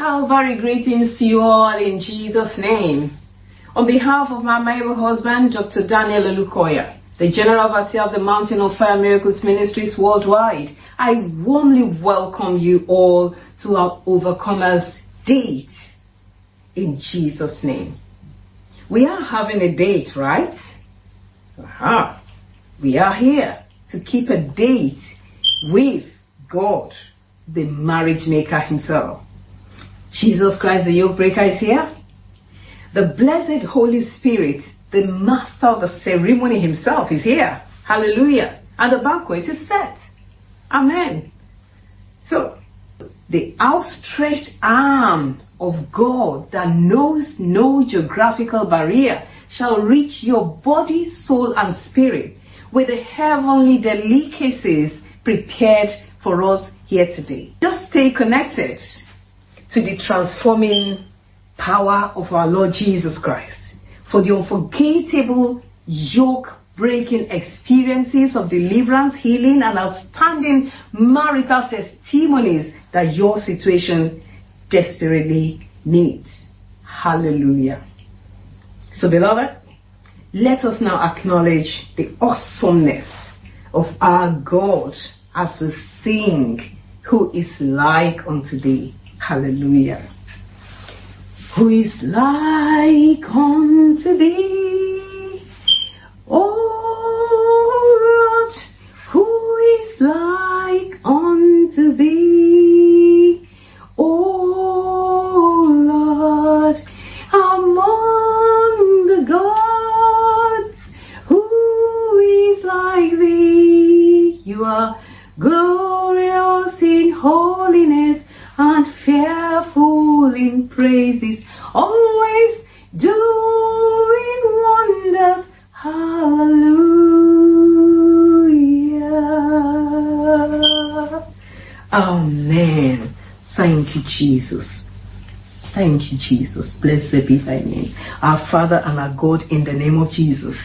Calvary greetings to you all in Jesus' name. On behalf of my amiable husband, Dr. Daniel Olukoya, the General Overseer of the Mountain of Fire Miracles Ministries worldwide, I warmly welcome you all to our Overcomers Date in Jesus' name. We are having a date, right? Aha. We are here to keep a date with God, the marriage maker himself. Jesus Christ, the yoke breaker, is here. The blessed Holy Spirit, the master of the ceremony himself, is here. Hallelujah. And the banquet is set. Amen. So, the outstretched arms of God that knows no geographical barrier shall reach your body, soul, and spirit with the heavenly delicacies prepared for us here today. Just stay connected to the transforming power of our Lord Jesus Christ for the unforgettable yoke breaking experiences of deliverance, healing, and outstanding marital testimonies that your situation desperately needs. Hallelujah. So, beloved, let us now acknowledge the awesomeness of our God as we sing, Who is like unto thee. Hallelujah. Who is like unto thee? Oh Lord, who is like unto thee? Oh Lord, among the gods, who is like thee? You are glorious in holiness and fearful in praises, always doing wonders. Hallelujah. Amen. Thank you, Jesus. Thank you, Jesus. Blessed be thy name. Our Father and our God, in the name of Jesus.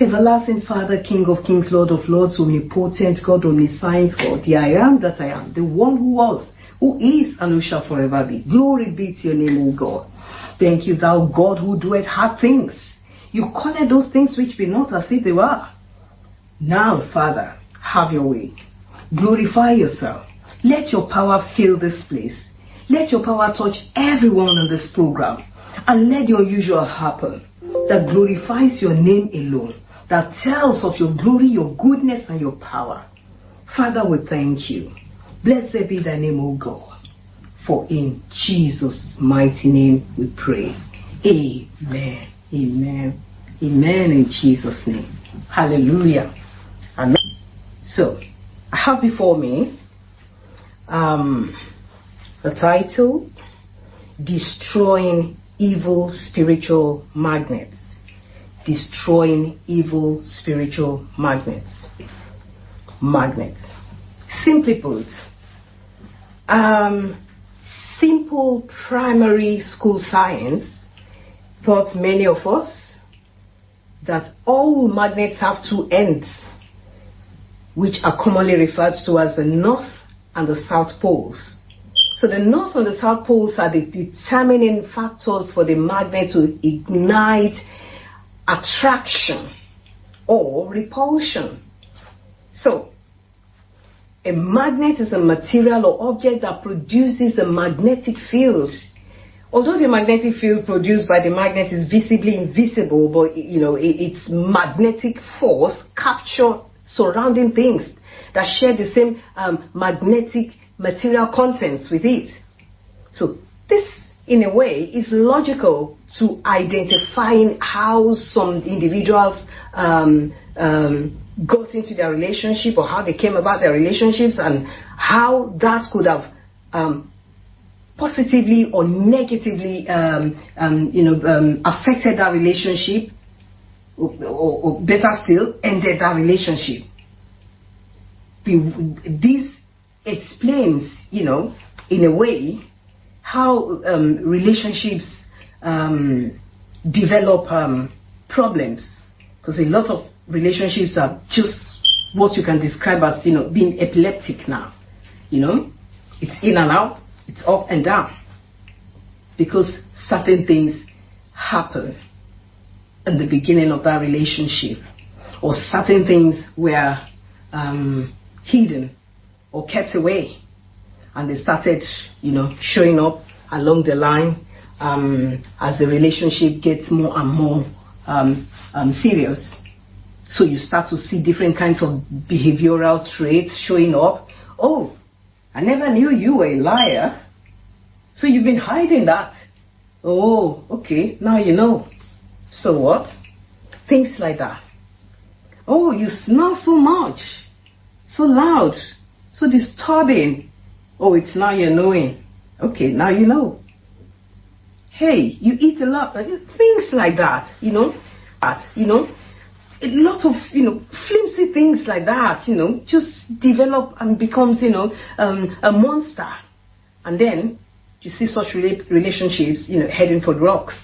Everlasting Father, King of kings, Lord of lords, omnipotent God, omniscient God, the I am that I am, the one who was, who is, and who shall forever be. Glory be to your name, O God. Thank you, thou God who doeth hard things. You called those things which be not as if they were. Now, Father, have your way. Glorify yourself. Let your power fill this place. Let your power touch everyone on this program. And let your usual happen that glorifies your name alone, that tells of your glory, your goodness, and your power. Father, we thank you. Blessed be thy name, O God. For in Jesus' mighty name we pray. Amen. Amen. Amen in Jesus' name. Hallelujah. Amen. So, I have before me um, the title Destroying Evil Spiritual Magnets. Destroying Evil Spiritual Magnets. Magnets. Simply put, um, simple primary school science taught many of us that all magnets have two ends, which are commonly referred to as the north and the south poles. So the north and the south poles are the determining factors for the magnet to ignite attraction or repulsion. So a magnet is a material or object that produces a magnetic field. Although the magnetic field produced by the magnet is visibly invisible, but you know its magnetic force capture surrounding things that share the same um, magnetic material contents with it. So this, in a way, is logical to identifying how some individuals um, um, got into their relationship or how they came about their relationships and how that could have um, positively or negatively, um, um, you know, um, affected that relationship, or, or, or, better still, ended that relationship. This explains, you know, in a way, how um, relationships develop problems. Because a lot of relationships are just what you can describe as, you know, being epileptic now. You know, it's in and out, it's up and down. because certain things happen in the beginning of that relationship, or certain things were um, hidden or kept away, and they started, you know, showing up along the line um, as the relationship gets more and more um, um, serious. So you start to see different kinds of behavioral traits showing up. Oh, I never knew you were a liar. So you've been hiding that. Oh, okay, now you know. So what? Things like that. Oh, you smell so much, so loud, so disturbing. Oh, it's now you're knowing. Okay, now you know hey, you eat a lot, things like that, you know, that, you know, a lot of, you know, flimsy things like that, you know, just develop and becomes, you know, um, a monster. And then you see such relationships, you know, heading for the rocks.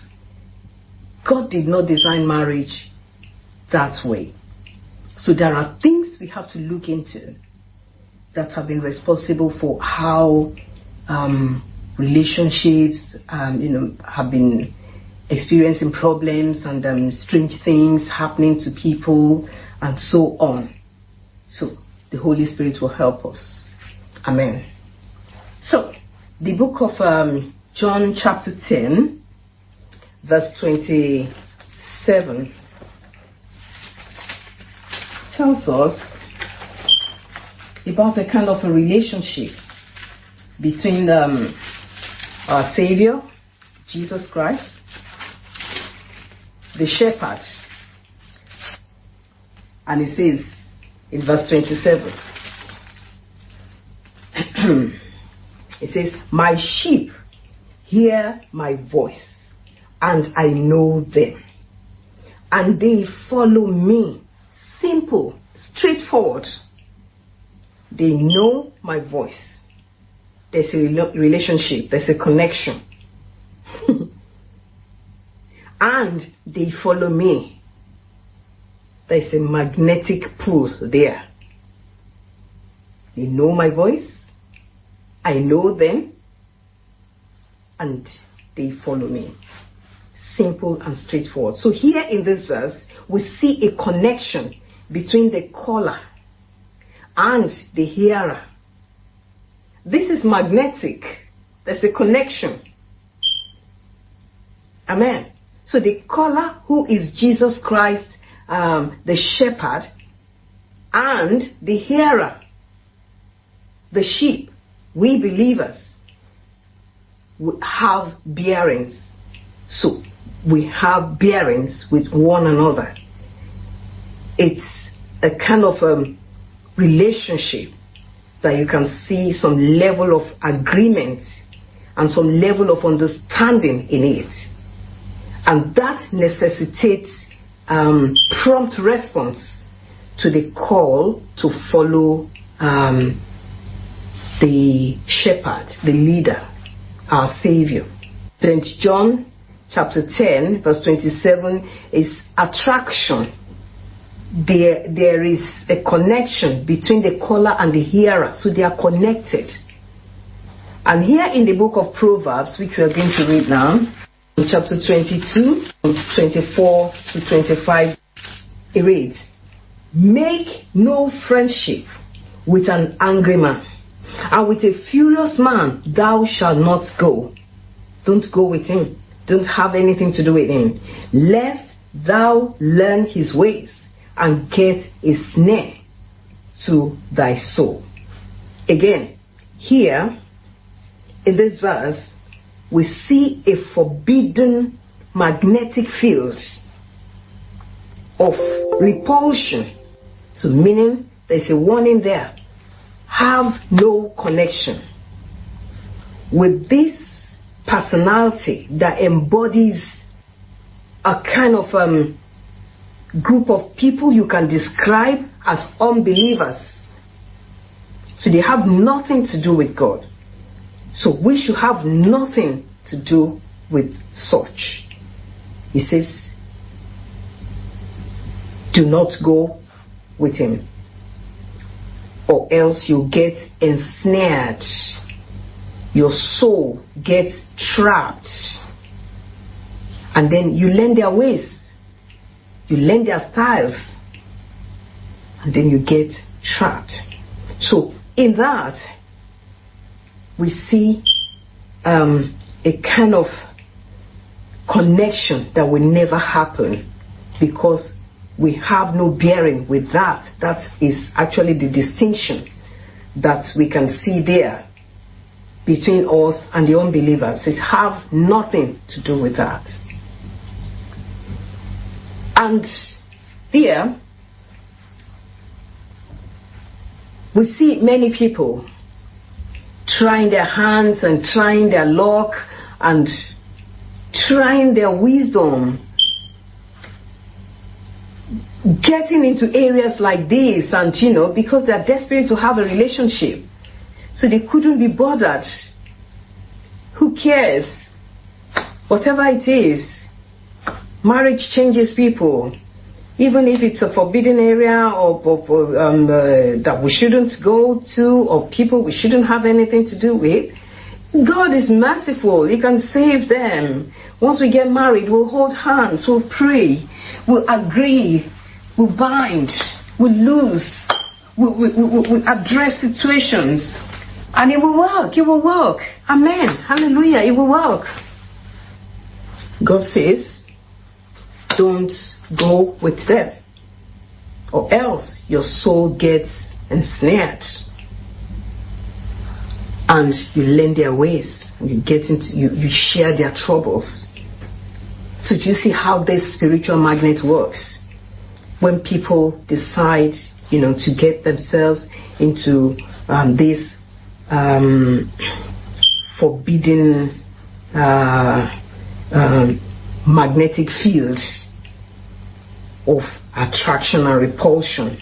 God did not design marriage that way. So there are things we have to look into that have been responsible for how um, relationships, um, you know, have been experiencing problems and um, strange things happening to people and so on. So the Holy Spirit will help us. Amen. So the book of um, John chapter 10 verse 27 tells us about a kind of a relationship between um, our Savior, Jesus Christ, the shepherd. And it says in verse 27, it says, My sheep hear my voice, and I know them, and they follow me. Simple, straightforward. They know my voice there's a relationship, there's a connection. And they follow me. There's a magnetic pull there. They know my voice, I know them, and they follow me. Simple and straightforward. So, here in this verse, we see a connection between the caller and the hearer this is magnetic. There's a connection. Amen. So the caller, who is Jesus Christ, um, the shepherd, and the hearer, the sheep, we believers, have bearings. So we have bearings with one another. It's a kind of um, relationship that you can see some level of agreement and some level of understanding in it. And that necessitates um, prompt response to the call to follow um, the shepherd, the leader, our Savior. St. John chapter 10, verse 27 is attraction there, there is a connection between the caller and the hearer, so they are connected. And here in the book of Proverbs, which we are going to read now, chapter 22, 24 to 25, it reads, Make no friendship with an angry man, and with a furious man thou shalt not go. Don't go with him. Don't have anything to do with him, lest thou learn his ways and get a snare to thy soul. Again, here in this verse, we see a forbidden magnetic field of repulsion. So, meaning there's a warning there. Have no connection with this personality that embodies a kind of um, group of people you can describe as unbelievers. So they have nothing to do with God. So we should have nothing to do with such. He says, do not go with him, or else you get ensnared. Your soul gets trapped And then you learn their ways, you learn their styles, and then you get trapped. So, in that, we see um, a kind of connection that will never happen because we have no bearing with that. That is actually the distinction that we can see there between us and the unbelievers. It have nothing to do with that. And here, we see many people trying their hands and trying their luck and trying their wisdom. Getting into areas like this and you know because they're desperate to have a relationship. So they couldn't be bothered. Who cares? Whatever it is marriage changes people even if it's a forbidden area or, or um, uh, that we shouldn't go to or people we shouldn't have anything to do with god is merciful he can save them once we get married we'll hold hands we'll pray we'll agree we'll bind, we'll lose, we, we, we, we address situations, and it will work. It will work. Amen. Hallelujah. It will work. God says, don't go with them, or else your soul gets ensnared. And you learn their ways. You get into you, you share their troubles. So do you see how this spiritual magnet works? when people decide, you know, to get themselves into um, this um, forbidden uh, um, magnetic field of attraction and repulsion.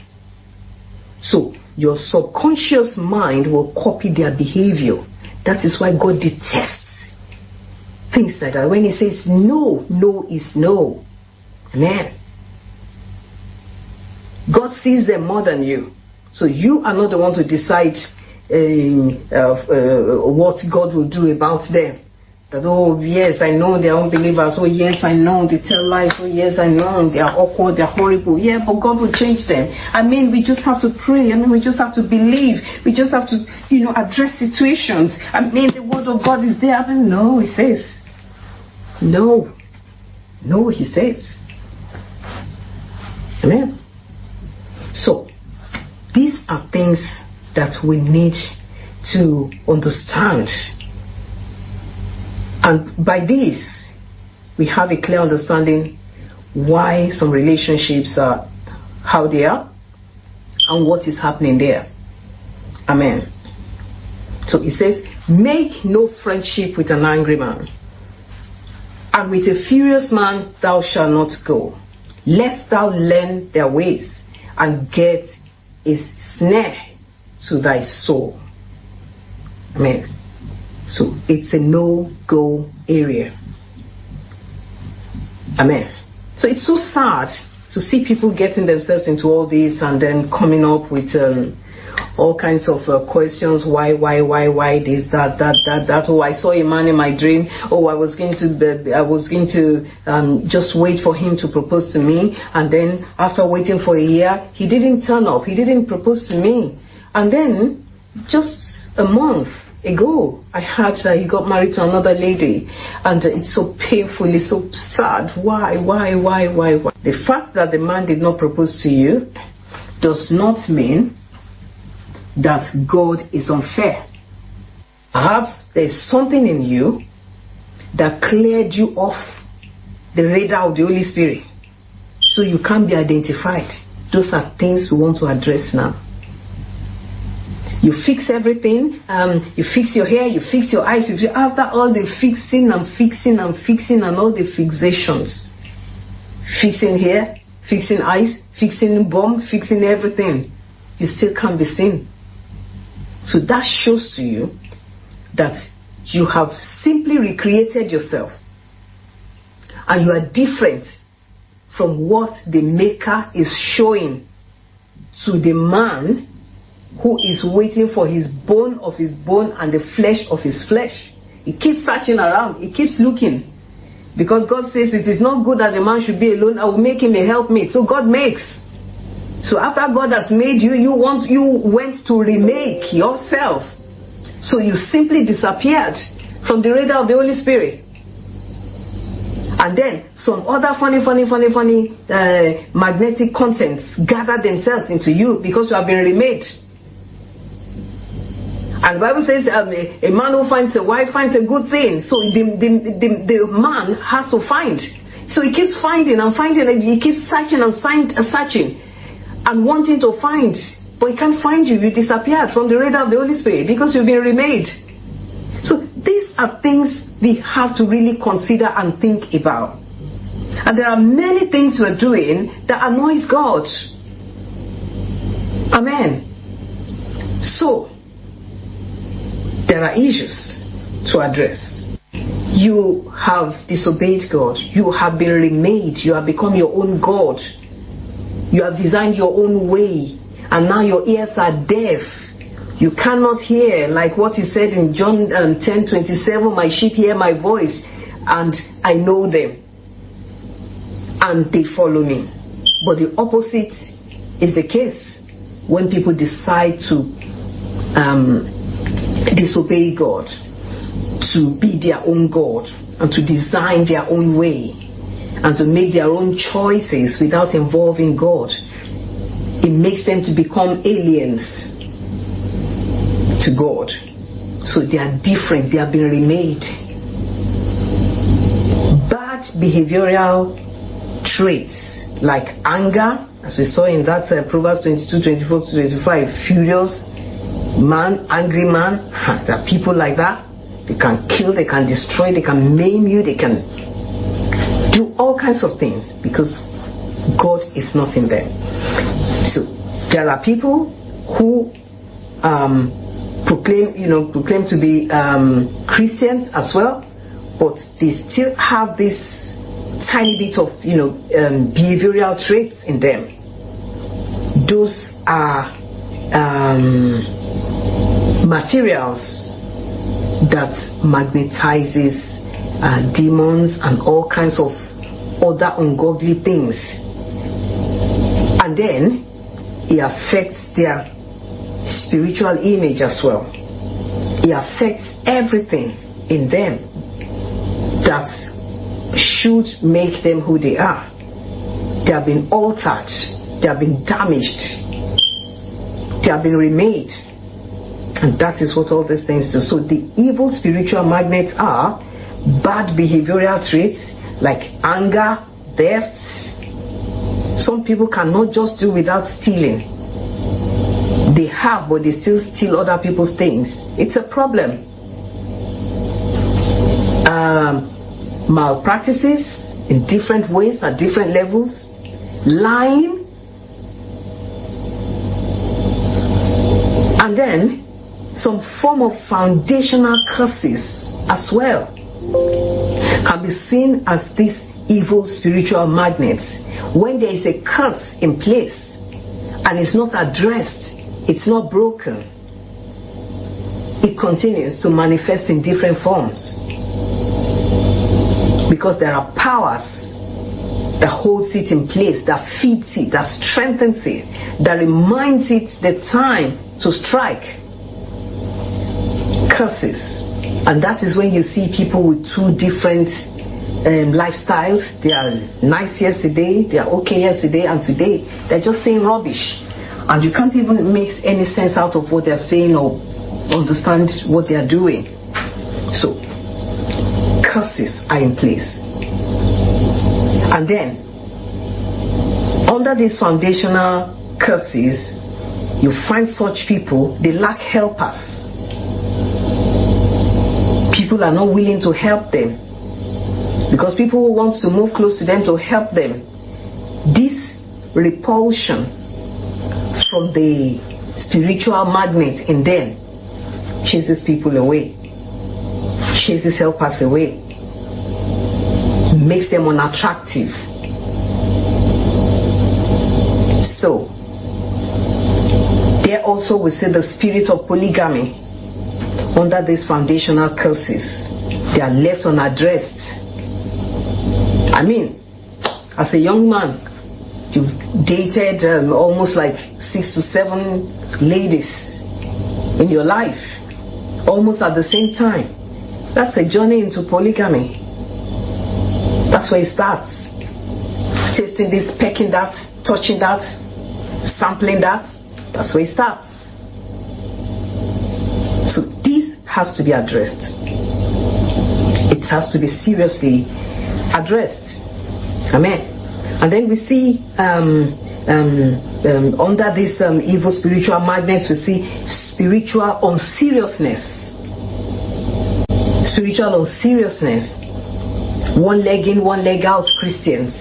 So your subconscious mind will copy their behavior. That is why God detests things like that. When He says no, no is no. Amen. God sees them more than you. So you are not the one to decide uh, uh, what God will do about them. That, oh, yes, I know they're unbelievers. Oh, yes, I know they tell lies. Oh, yes, I know they're awkward, they're horrible. Yeah, but God will change them. I mean, we just have to pray. I mean, we just have to believe. We just have to, you know, address situations. I mean, the word of God is there. I mean, no, he says. No. No, he says. Amen. So, these are things that we need to understand. And by this, we have a clear understanding why some relationships are how they are and what is happening there. Amen. So it says, Make no friendship with an angry man, and with a furious man thou shalt not go, lest thou learn their ways and get a snare to thy soul. Amen. So it's a no go area. Amen. So it's so sad to see people getting themselves into all this and then coming up with um, all kinds of uh, questions. Why why why why this that that that that? Oh i saw a man in my dream. Oh i was going to i was going to um, just wait for him to propose to me. And then after waiting for a year he didn't turn up. He didn't propose to me. And then just a month ago, I heard that uh, he got married to another lady, and it's so painful, it's so sad. Why, why, why, why, why? The fact that the man did not propose to you does not mean that God is unfair. Perhaps there's something in you that cleared you off the radar of the Holy Spirit so you can't be identified. Those are things we want to address now. You fix everything, um, you fix your hair, you fix your eyes. You after all the fixing and fixing and fixing and all the fixations, fixing hair, fixing eyes, fixing bum, fixing everything, you still can't be seen. So that shows to you that you have simply recreated yourself and you are different from what the maker is showing to the man who is waiting for his bone of his bone and the flesh of his flesh. He keeps searching around, he keeps looking. Because God says it is not good that a man should be alone, I will make him a helpmate. So God makes. So after God has made you, you want you went to remake yourself. So you simply disappeared from the radar of the Holy Spirit. And then some other funny, funny, funny, funny uh, magnetic contents gather themselves into you because you have been remade. And the Bible says um, a, a, man who finds a wife finds a good thing. So the, the, the, the man has to find. So he keeps finding and finding, and he keeps searching and searching and wanting to find. But he can't find you. You disappeared from the radar of the Holy Spirit because you've been remade. So these are things we have to really consider and think about. And there are many things we're doing that annoys God. Amen. So, there are issues to address. You have disobeyed God. You have been remade. You have become your own God. You have designed your own way. And now your ears are deaf. You cannot hear, like what he said in John um, 10 27, My sheep hear my voice, and I know them, and they follow me. But the opposite is the case when people decide to um, disobey God, to be their own God, and to design their own way, and to make their own choices without involving God. It makes them to become aliens to God. So they are different, they have been remade. Bad behavioral traits like anger, as we saw in that uh, Proverbs 22 24 to 25, furious, man, angry man. There are people like that. They can kill, they can destroy, they can maim you, they can do all kinds of things because God is not in them. So there are people who um, proclaim, you know, proclaim to be um, Christians as well, but they still have this tiny bit of, you know, um, behavioral traits in them. Those are um, materials that magnetizes uh, demons and all kinds of other ungodly things. And then it affects their spiritual image as well. It affects everything in them that should make them who they are. They have been altered, they have been damaged, they have been remade. And that is what all these things do. So the evil spiritual magnets are bad behavioral traits like anger, thefts. Some people cannot just do without stealing they have, but they still steal other people's things. It's a problem. Um, malpractices in different ways at different levels, lying, and then some form of foundational curses as well can be seen as these evil spiritual magnets. When there is a curse in place and it's not addressed, it's not broken. It continues to manifest in different forms. Because there are powers that holds it in place, that feeds it, that strengthens it, that reminds it the time to strike. Curses. And that is when you see people with two different um, lifestyles. They are nice yesterday, they are okay yesterday, and today they're just saying rubbish and you can't even make any sense out of what they're saying or understand what they're doing. So, curses are in place. And then, under these foundational curses, you find such people, they lack helpers. People are not willing to help them because people who want to move close to them to help them. This repulsion from the spiritual magnet in them chases people away, chases helpers away, makes them unattractive. So, there also we see the spirit of polygamy under these foundational curses. They are left unaddressed. I mean, as a young man, you've dated um, almost like six to seven ladies in your life, almost at the same time. That's a journey into polygamy. That's where it starts. Tasting this, pecking that, touching that, sampling that. That's where it starts. So this has to be addressed. It has to be seriously addressed. Amen. And then we see um, um, um, under this um, evil spiritual magnets, we see spiritual unseriousness. Spiritual unseriousness. One leg in, one leg out Christians.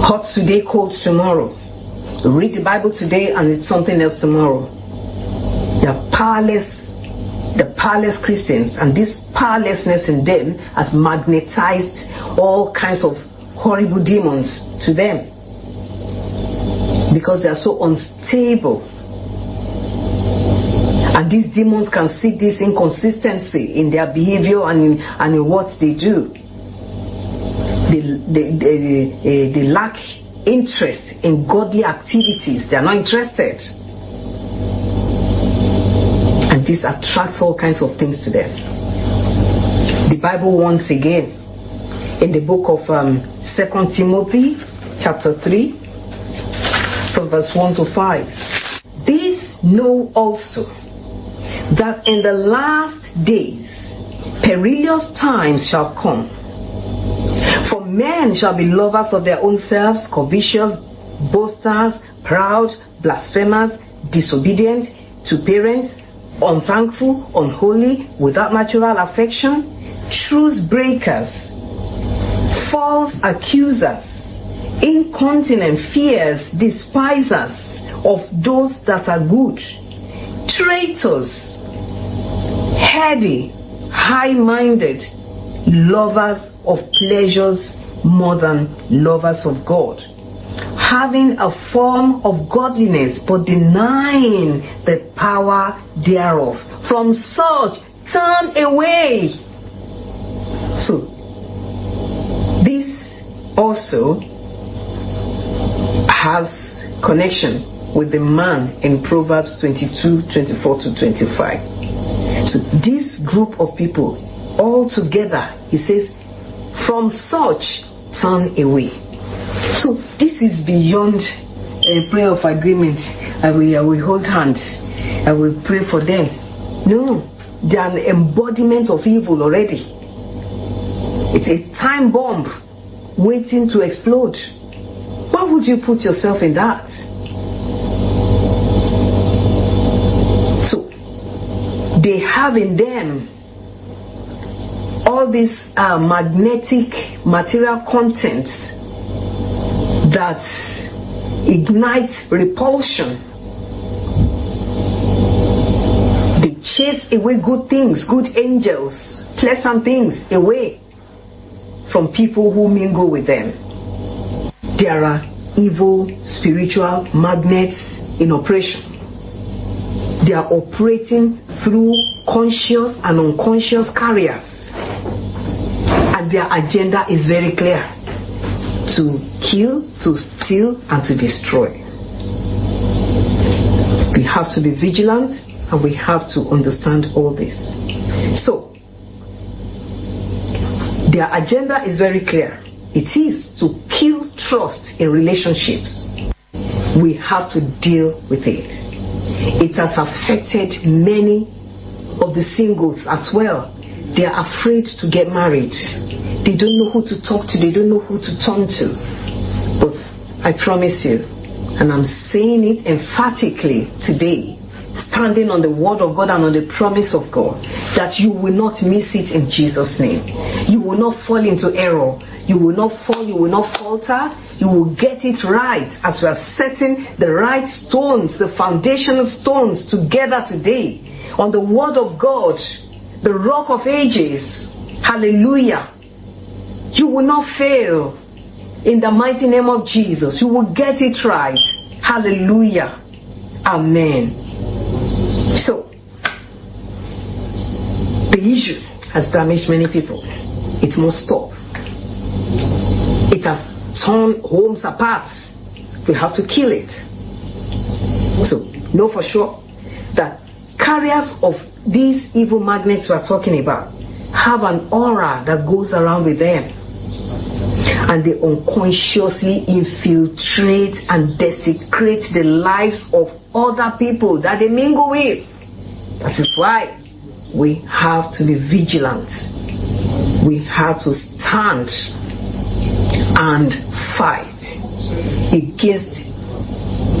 Hot today, cold tomorrow. Read the Bible today and it's something else tomorrow. They are powerless, the powerless Christians, and this powerlessness in them has magnetized all kinds of horrible demons to them because they are so unstable. And these demons can see this inconsistency in their behavior and in, and in what they do. They, they, they, they lack interest in godly activities, they are not interested this attracts all kinds of things to them. The Bible once again in the book of um, 2 Timothy chapter 3 from verse 1 to 5. This know also that in the last days perilous times shall come. For men shall be lovers of their own selves, covetous, boasters, proud, blasphemers, disobedient to parents, unthankful, unholy, without natural affection, truce breakers, false accusers, incontinent fears, despisers of those that are good, traitors, heady, high minded, lovers of pleasures more than lovers of God having a form of godliness but denying the power thereof. From such, turn away. So, this also has connection with the man in Proverbs 22 24 to 25. So, this group of people all together, he says, from such, turn away. So this is beyond a prayer of agreement. I will, I will hold hands. I will pray for them. No, they are an embodiment of evil already. It's a time bomb waiting to explode. Why would you put yourself in that? So, they have in them all these uh, magnetic material contents that ignite repulsion. They chase away good things, good angels, pleasant things away from people who mingle with them. There are evil spiritual magnets in operation. They are operating through conscious and unconscious carriers. And their agenda is very clear to kill, to steal, and to destroy. We have to be vigilant and we have to understand all this. So, their agenda is very clear. It is to kill trust in relationships. We have to deal with it. It has affected many of the singles as well. They are afraid to get married they don't know who to talk to, they don't know who to turn to. But I promise you, and I'm saying it emphatically today, standing on the word of God and on the promise of God, that you will not miss it in Jesus' name. You will not fall into error. You will not fall, you will not falter. You will get it right as we are setting the right stones, the foundational stones together today on the word of God, the rock of ages. Hallelujah. You will not fail. In the mighty name of Jesus, you will get it right. Hallelujah. Amen. So, the issue has damaged many people. It must stop. It has torn homes apart. We have to kill it. So, know for sure that carriers of these evil magnets we're talking about have an aura that goes around with them. And they unconsciously infiltrate and desecrate the lives of other people that they mingle with. That is why we have to be vigilant. We have to stand and fight against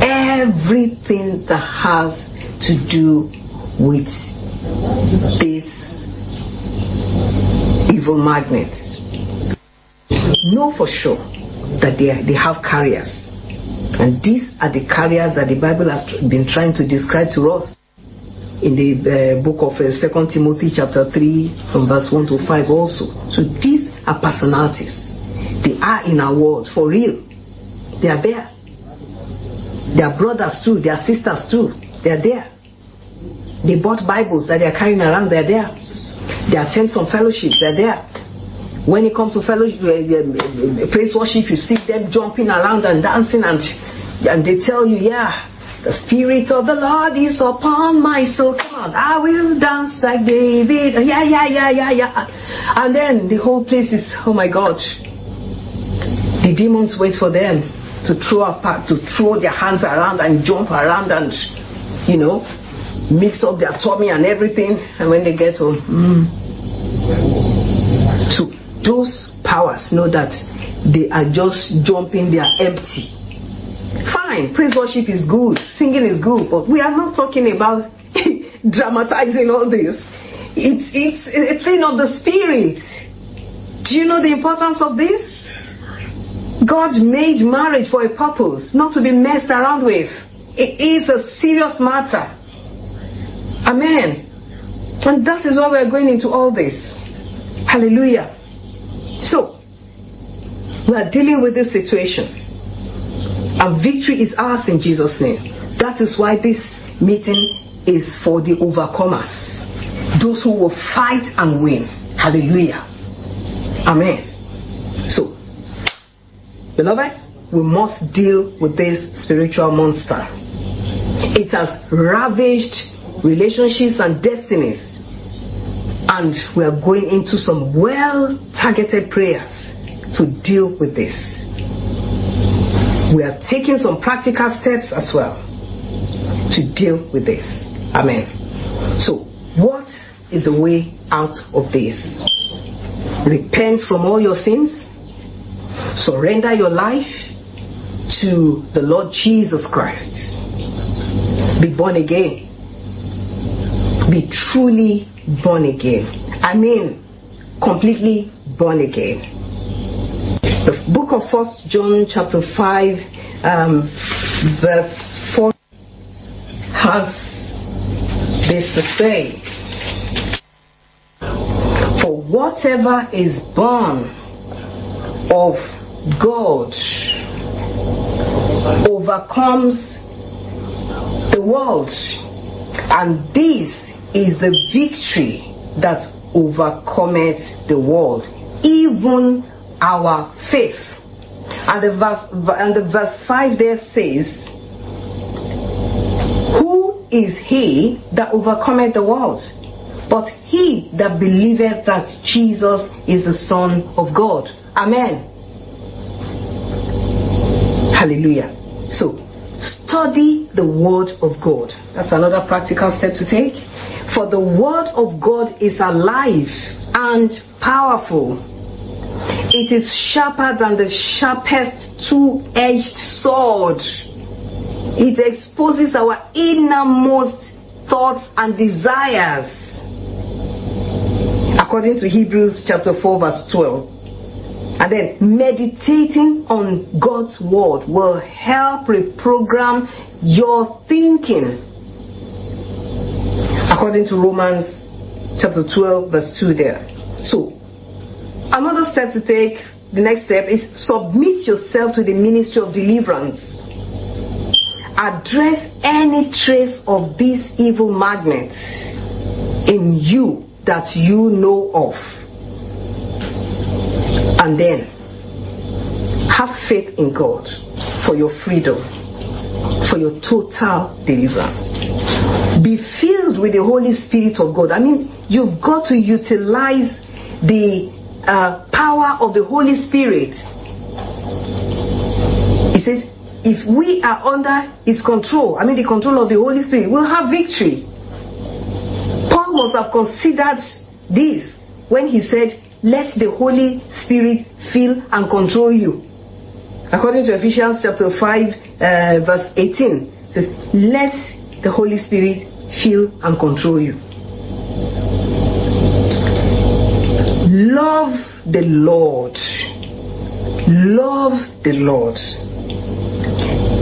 everything that has to do with these evil magnets. Know for sure that they, they have carriers. And these are the carriers that the Bible has been trying to describe to us in the uh, book of uh, 2 Timothy chapter 3 from verse 1 to 5 also. So these are personalities. They are in our world for real. They are there. They are brothers too, they are sisters too. They are there. They bought Bibles that they are carrying around, they are there. They attend some fellowships, they are there. When it comes to fellowship, uh, uh, praise worship, you see them jumping around and dancing, and and they tell you, yeah, the Spirit of the Lord is upon my soul. Come on, I will dance like David. Yeah, yeah, yeah, yeah, yeah. And then the whole place is, oh my God. The demons wait for them to throw apart, to throw their hands around and jump around and, you know, mix up their tummy and everything. And when they get home, mm. so those powers know that they are just jumping, they are empty Fine, praise worship is good, singing is good, but we are not talking about dramatizing all this. It's, it's a thing of the spirit. Do you know the importance of this? God made marriage for a purpose, not to be messed around with. It is a serious matter. Amen. And that is why we're going into all this. Hallelujah. So, we are dealing with this situation. And victory is ours in Jesus' name. That is why this meeting is for the overcomers. Those who will fight and win. Hallelujah. Amen. So, beloved, we must deal with this spiritual monster. It has ravaged relationships and destinies. And we are going into some well targeted prayers to deal with this we are taking some practical steps as well to deal with this. Amen. So, what is the way out of this? Repent from all your sins, surrender your life to the Lord Jesus Christ, be born again, be truly born again. I mean, completely born again. The book of First John chapter 5 um, verse 4 has this to say. For whatever is born of God overcomes the world. And this is the victory that overcometh the world, even our faith. And the verse, and the verse 5 there says, Who is he that overcometh the world? But he that believeth that Jesus is the Son of God. Amen. Hallelujah. So, study the Word of God. That's another practical step to take. For the Word of God is alive and powerful it is sharper than the sharpest two edged sword. It exposes our innermost thoughts and desires. According to Hebrews chapter 4, verse 12. And then meditating on God's word will help reprogram your thinking. According to Romans chapter 12, verse 2 there. So Another step to take, the next step, is submit yourself to the ministry of deliverance. Address any trace of these evil magnets in you that you know of. And then have faith in God for your freedom, for your total deliverance. Be filled with the Holy Spirit of God. I mean, you've got to utilize the uh, power of the Holy Spirit. He says, if we are under His control, I mean, the control of the Holy Spirit, we'll have victory. Paul must have considered this when he said, Let the Holy Spirit fill and control you. According to Ephesians chapter 5, uh, verse 18, says, Let the Holy Spirit fill and control you. Love the Lord. Love the Lord.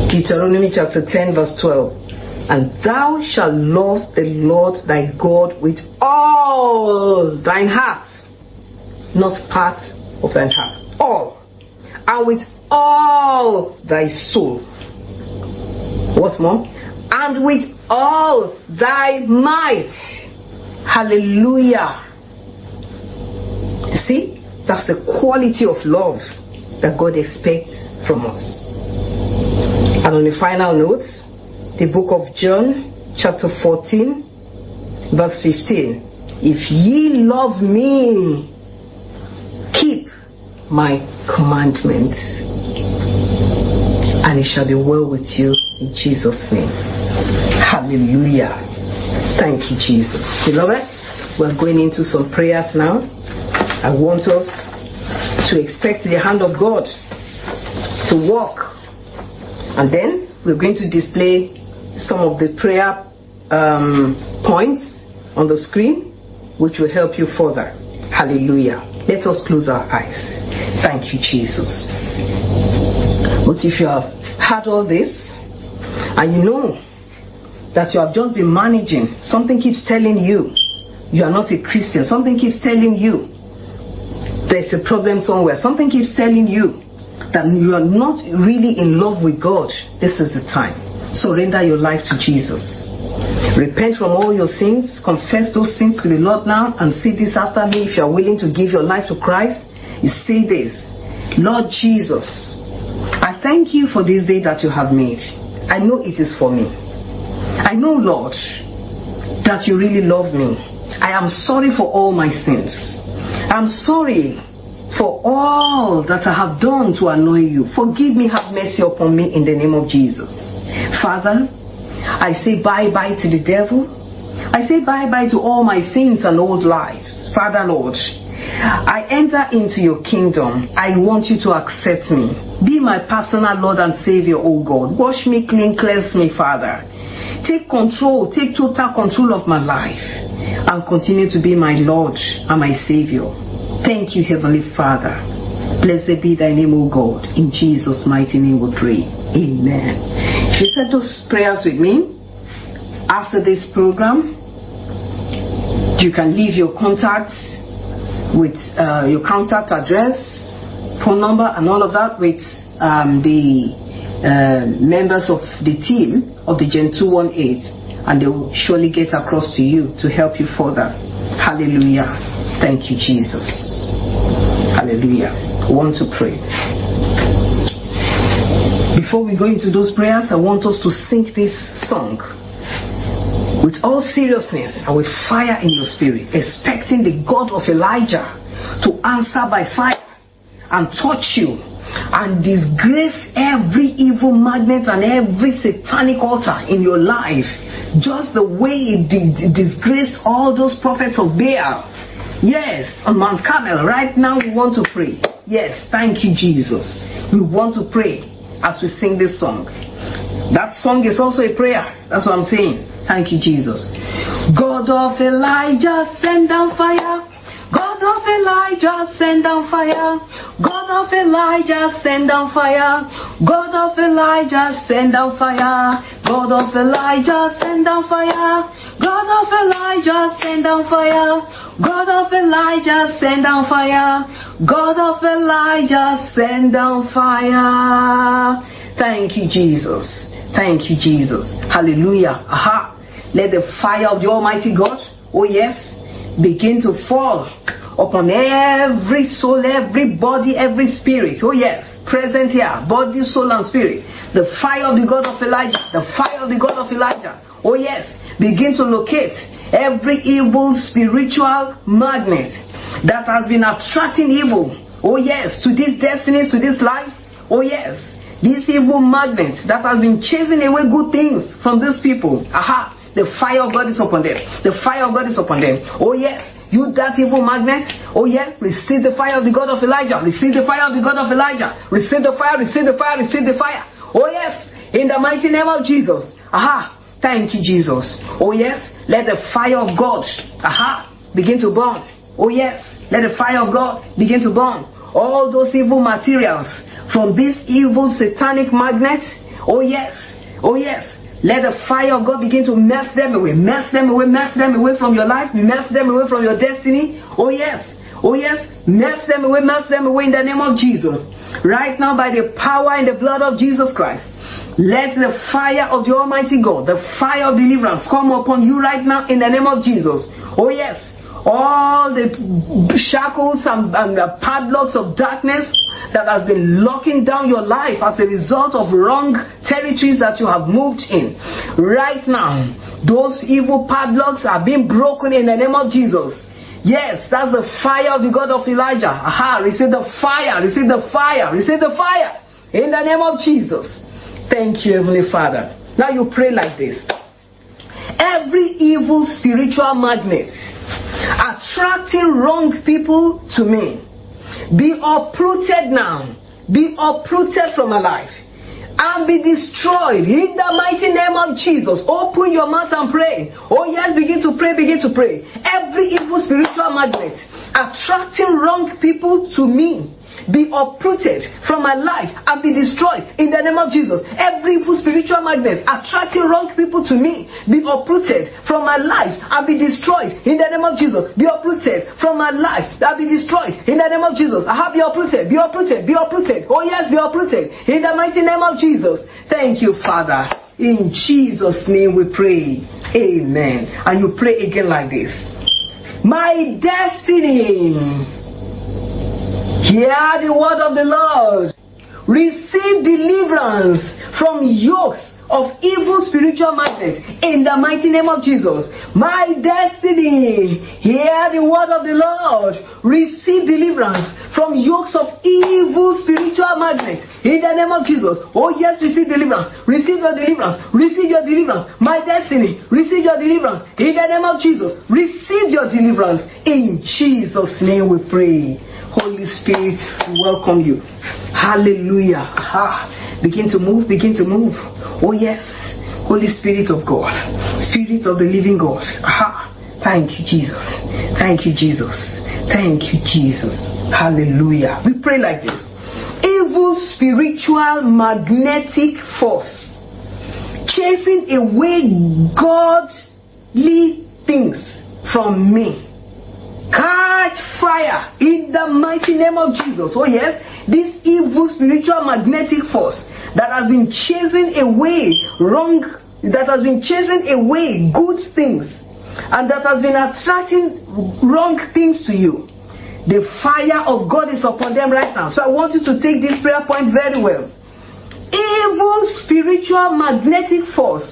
Deuteronomy chapter 10, verse 12. And thou shalt love the Lord thy God with all thine heart, not part of thine heart, all, and with all thy soul. What more? And with all thy might. Hallelujah. See, that's the quality of love that God expects from us. And on the final note, the book of John, chapter 14, verse 15. If ye love me, keep my commandments, and it shall be well with you in Jesus' name. Hallelujah. Thank you, Jesus. Beloved, we're going into some prayers now. I want us to expect the hand of God to work. And then we're going to display some of the prayer um, points on the screen, which will help you further. Hallelujah. Let us close our eyes. Thank you, Jesus. But if you have had all this and you know that you have just been managing, something keeps telling you you are not a Christian, something keeps telling you there's a problem somewhere, something keeps telling you that you are not really in love with God, this is the time. Surrender your life to Jesus. Repent from all your sins, confess those sins to the Lord now, and say this after me if you are willing to give your life to Christ. You say this Lord Jesus, I thank you for this day that you have made. I know it is for me. I know, Lord, that you really love me. I am sorry for all my sins. I'm sorry for all that I have done to annoy you. Forgive me, have mercy upon me in the name of Jesus. Father, I say bye bye to the devil. I say bye bye to all my sins and old lives. Father, Lord, I enter into your kingdom. I want you to accept me. Be my personal Lord and Savior, oh God. Wash me clean, cleanse me, Father. Take control, take total control of my life, and continue to be my Lord and my Savior. Thank you, Heavenly Father. Blessed be thy name, O God. In Jesus' mighty name we pray. Amen. Said those prayers with me after this program, you can leave your contacts with uh, your contact address, phone number, and all of that with um, the uh, members of the team of the Gen 218, and they will surely get across to you to help you further. Hallelujah. Thank you, Jesus. Hallelujah. I want to pray. Before we go into those prayers, I want us to sing this song with all seriousness and with fire in your spirit, expecting the God of Elijah to answer by fire and touch you and disgrace every evil magnet and every satanic altar in your life, just the way it did disgraced all those prophets of Baal. Yes, on Mount Carmel. Right now, we want to pray. Yes, thank you, Jesus. We want to pray as we sing this song. That song is also a prayer. That's what I'm saying. Thank you, Jesus. God of Elijah, send down fire. God of Elijah, send down fire. God of Elijah, send down fire. God of Elijah, send down fire. God of Elijah, send down fire. God of Elijah, send down fire. God of Elijah, send down fire. God of Elijah, send down fire. Thank you, Jesus. Thank you, Jesus. Hallelujah. Aha. Let the fire of the Almighty God, oh yes, begin to fall upon every soul, every body, every spirit. Oh, yes, present here, body, soul, and spirit. The fire of the God of Elijah, the fire of the God of Elijah. Oh, yes, begin to locate every evil spiritual magnet that has been attracting evil. Oh, yes, to these destinies, to these lives. Oh, yes, this evil magnet that has been chasing away good things from these people. Aha, the fire of God is upon them. The fire of God is upon them. Oh, yes. You that evil magnet, oh yeah, receive the fire of the God of Elijah. Receive the fire of the God of Elijah. Receive the fire, receive the fire, receive the fire. Oh yes, in the mighty name of Jesus. Aha, thank you, Jesus. Oh yes, let the fire of God, aha, begin to burn. Oh yes, let the fire of God begin to burn. All those evil materials from this evil satanic magnet. Oh yes, oh yes, let the fire of God begin to melt them away, melt them away, melt them away from your life, melt them away from your destiny. Oh, yes. Oh, yes. Melt them away, melt them away in the name of Jesus. Right now, by the power and the blood of Jesus Christ, let the fire of the Almighty God, the fire of deliverance, come upon you right now in the name of Jesus. Oh, yes all the shackles and, and, the padlocks of darkness that has been locking down your life as a result of wrong territories that you have moved in. Right now, those evil padlocks are being broken in the name of Jesus. Yes, that's the fire of the God of Elijah. Aha, receive the fire, receive the fire, receive the fire in the name of Jesus. Thank you, Heavenly Father. Now you pray like this. Every evil spiritual magnet attracting wrong people to me. Be uprooted now. Be uprooted from my life. And be destroyed in the mighty name of Jesus. Open your mouth and pray. Oh, yes, begin to pray, begin to pray. Every evil spiritual magnet attracting wrong people to me be uprooted from my life and be destroyed in the name of Jesus. Every evil spiritual magnet attracting wrong people to me be uprooted from my life and be destroyed in the name of Jesus. Be uprooted from my life and be destroyed in the name of Jesus. I have be uprooted, be uprooted, be uprooted. Oh yes, be uprooted in the mighty name of Jesus. Thank you, Father. In Jesus' name we pray. Amen. And you pray again like this. My destiny Hear the word of the Lord. Receive deliverance from yokes of evil spiritual magnets in the mighty name of Jesus. My destiny, hear the word of the Lord. Receive deliverance from yokes of evil spiritual magnets in the name of Jesus. Oh, yes, receive deliverance. Receive your deliverance. Receive your deliverance. My destiny, receive your deliverance in the name of Jesus. Receive your deliverance. In Jesus' name we pray. Holy Spirit, we welcome you. Hallelujah. Ah, begin to move, begin to move. Oh, yes. Holy Spirit of God, Spirit of the living God. Ah, thank you, Jesus. Thank you, Jesus. Thank you, Jesus. Hallelujah. We pray like this evil spiritual magnetic force chasing away godly things from me catch fire in the mighty name of Jesus. Oh, yes, this evil spiritual magnetic force that has been chasing away wrong, that has been chasing away good things, and that has been attracting wrong things to you. The fire of God is upon them right now. So I want you to take this prayer point very well. Evil spiritual magnetic force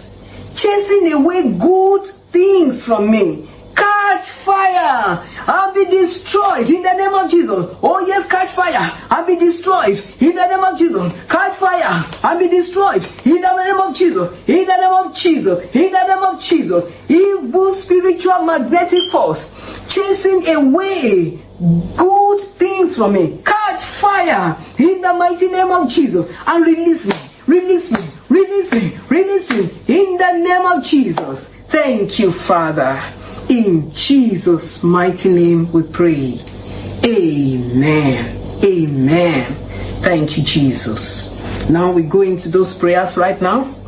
chasing away good things from me catch fire and be destroyed in the name of Jesus. Oh, yes, catch fire and be destroyed in the name of Jesus. Catch fire and be destroyed in the name of Jesus. In the name of Jesus. In the name of Jesus. Evil spiritual magnetic force chasing away good things from me. Catch fire in the mighty name of Jesus and release me. Release me. Release me. Release me in the name of Jesus. Thank you, Father. In Jesus' mighty name we pray. Amen. Amen. Thank you, Jesus. Now we go into those prayers right now.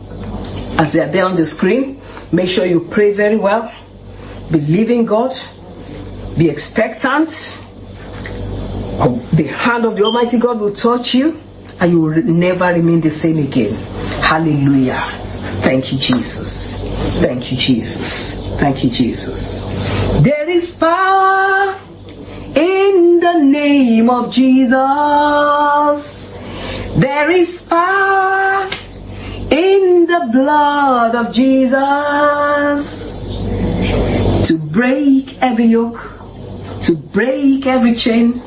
As they are there on the screen, make sure you pray very well. Believe in God. Be expectant. Oh, the hand of the Almighty God will touch you and you will never remain the same again. Hallelujah. Thank you, Jesus. Thank you, Jesus. Thank you, Jesus. There is power in the name of Jesus. There is power in the blood of Jesus to break every yoke, to break every chain,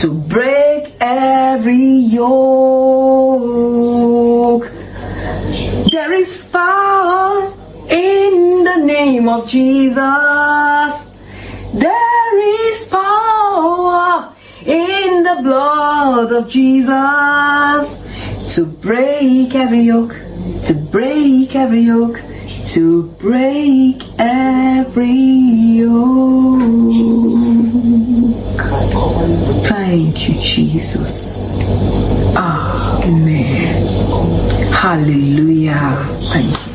to break every yoke. There is power name of Jesus. There is power in the blood of Jesus to break every yoke, to break every yoke, to break every yoke. Thank you, Jesus. Amen. Hallelujah.